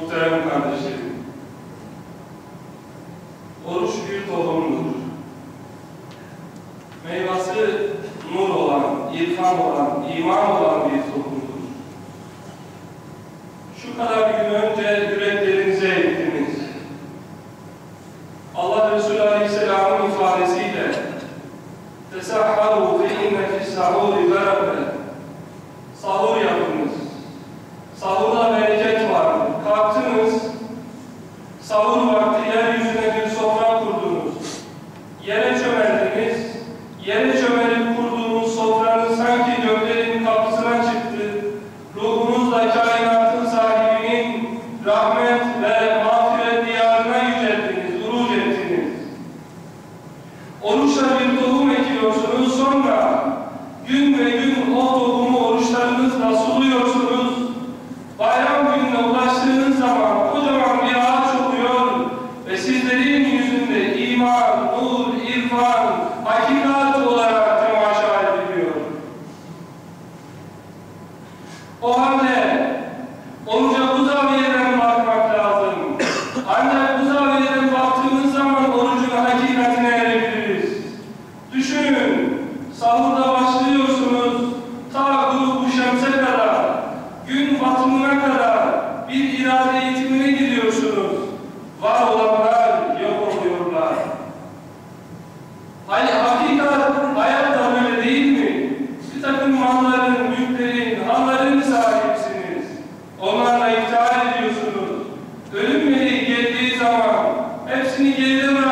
Muhterem kardeşlerim, oruç bir tohumdur. Meyvası nur olan, irfan olan, iman olan bir tohumdur. Şu kadar bir Him que ninguém lembra.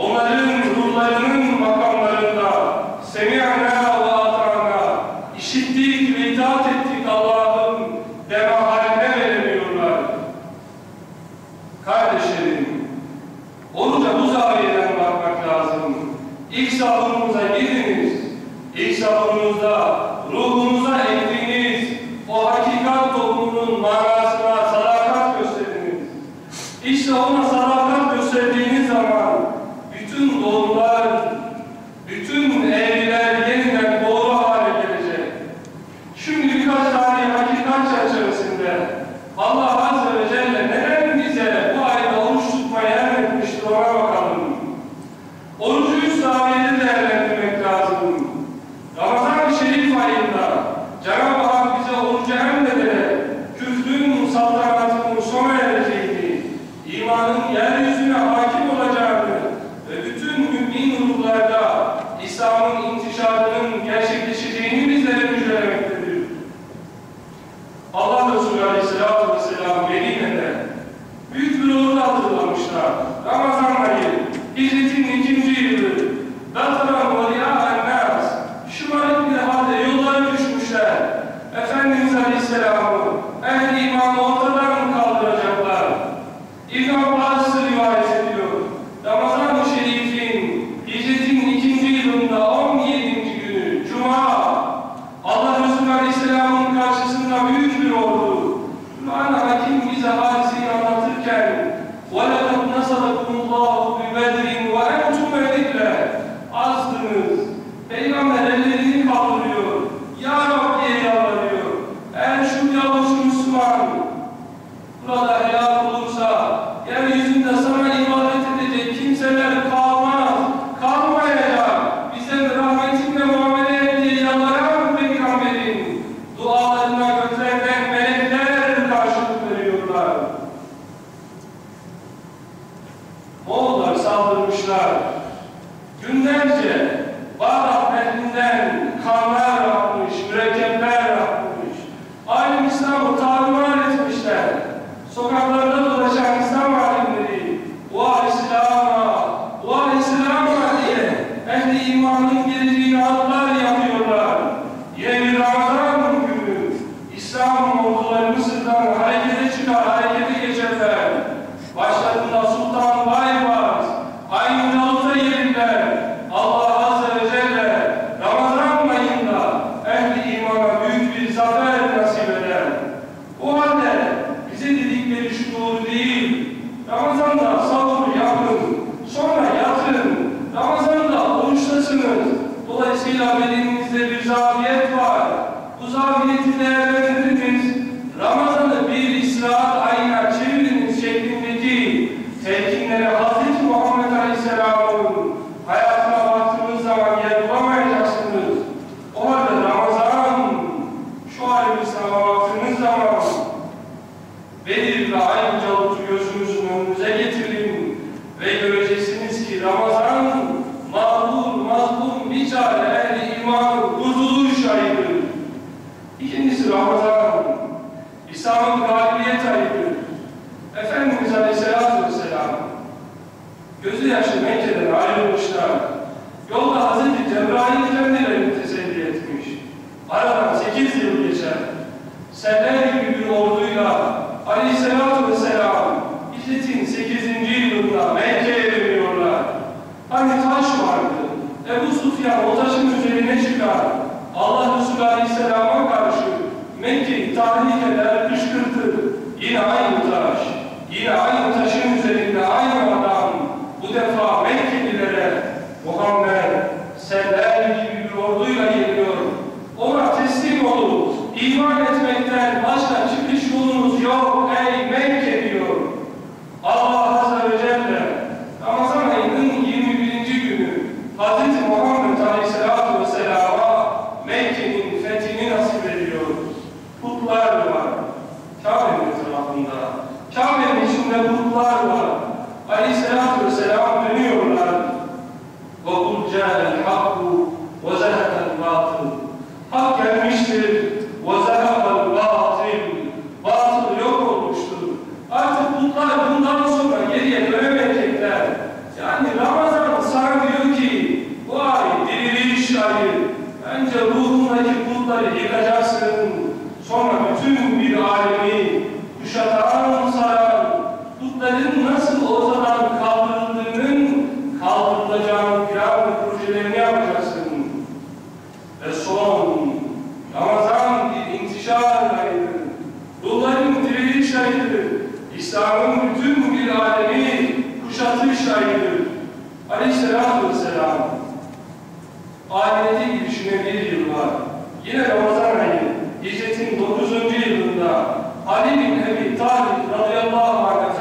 onların ruhlarının makamlarında semi'ne ve ata'na işittiği gibi itaat ettik Allah'ın deme haline veremiyorlar. Kardeşlerim, olunca bu zaviyeden bakmak lazım. İlk salonumuza giriniz. İlk salonumuzda ruhunuza ettiğiniz o hakikat toplumunun manasını Allah Resulü Aleyhisselatü Vesselam Medine'de büyük bir uğurla hatırlamışlar. Ramazan ayı, hicretin ikinci yılı, Datara dolayısıyla bedenimizde bir zaviyet var. Bu zaviyeti değerlendiriniz. Ramazan'ı bir istirahat ayına çeviriniz şeklindeki telkinlere Hazreti Muhammed Aleyhisselam'ın hayatına baktığınız zaman yer bulamayacaksınız. O halde Ramazan şu halimiz baktığınız zaman Bedir'de aynı ಈ ಆಯುಧ Onlar bundan sonra geriye dönemeyecekler. Yani Ramazan sana diyor ki bu ay diriliş ayı. Önce ruhundaki bulutları yıkacaksın. Sonra bütün bir alemi kuşatan, saran, putların nasıl ortadan kaldırıldığının kaldırılacağını plan projelerini yapacaksın. Ve son Ramazan bir intişar ayıdır. Bunların diriliş ayıdır. İslam'ın bütün bir alemi kuşatış ayıdır. Aleyhisselatü Vesselam, ahirete girişine bir yıl var. Yine Ramazan ayı, hicretin 9. yılında Ali bin Ebi Talib radıyallahu anh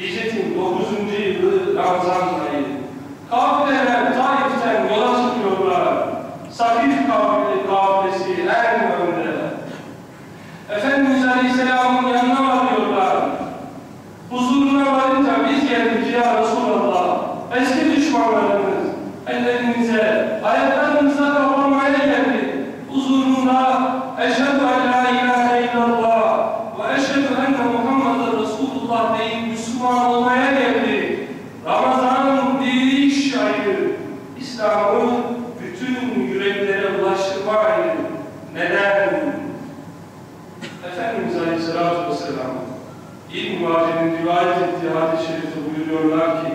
Hicretin 9. yılı Ramazan ayı. Kafileler Taif'ten yola çıkıyorlar. Sakif kafile, kafilesi en önde. Efendimiz Aleyhisselam'ın yanına varıyorlar. Huzuruna varınca biz geldik ya Resulallah. Eski düşmanlarımız ellerinize, ayaklarınıza kapanmaya geldik. Huzurunda eşhedü buyuruyorlar ki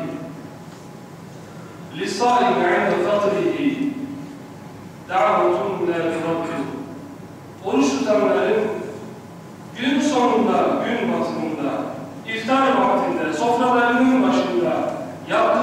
لِسَائِمْ عِنْدَ فَطْرِهِ دَعْوَةٌ لَا تُرَبِّ Oruç tutanların gün sonunda, gün batımında, iftar vaktinde, sofralarının başında yaptığı